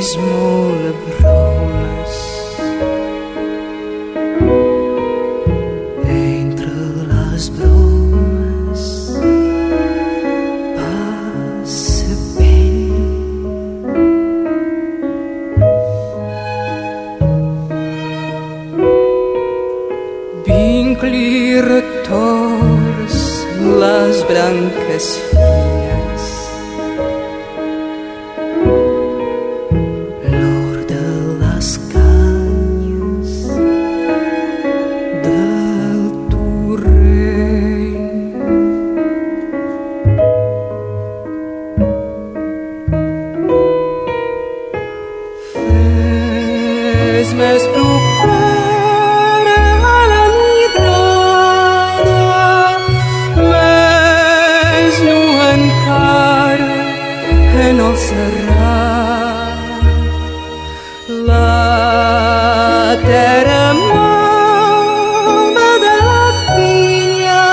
smole braules entre las bromes passe bem Vincli retors las branques finas Fes-me propera a la nirada, més nu encara en el serrat. La terra mama de la pinya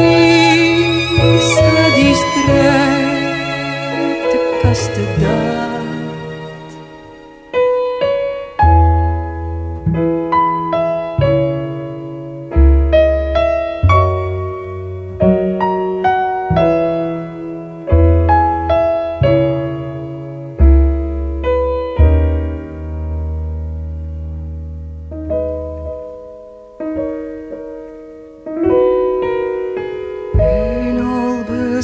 i s'ha distret castedat.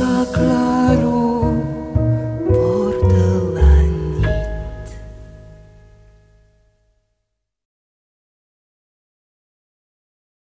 pasa claro.